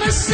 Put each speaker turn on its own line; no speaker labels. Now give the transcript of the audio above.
بس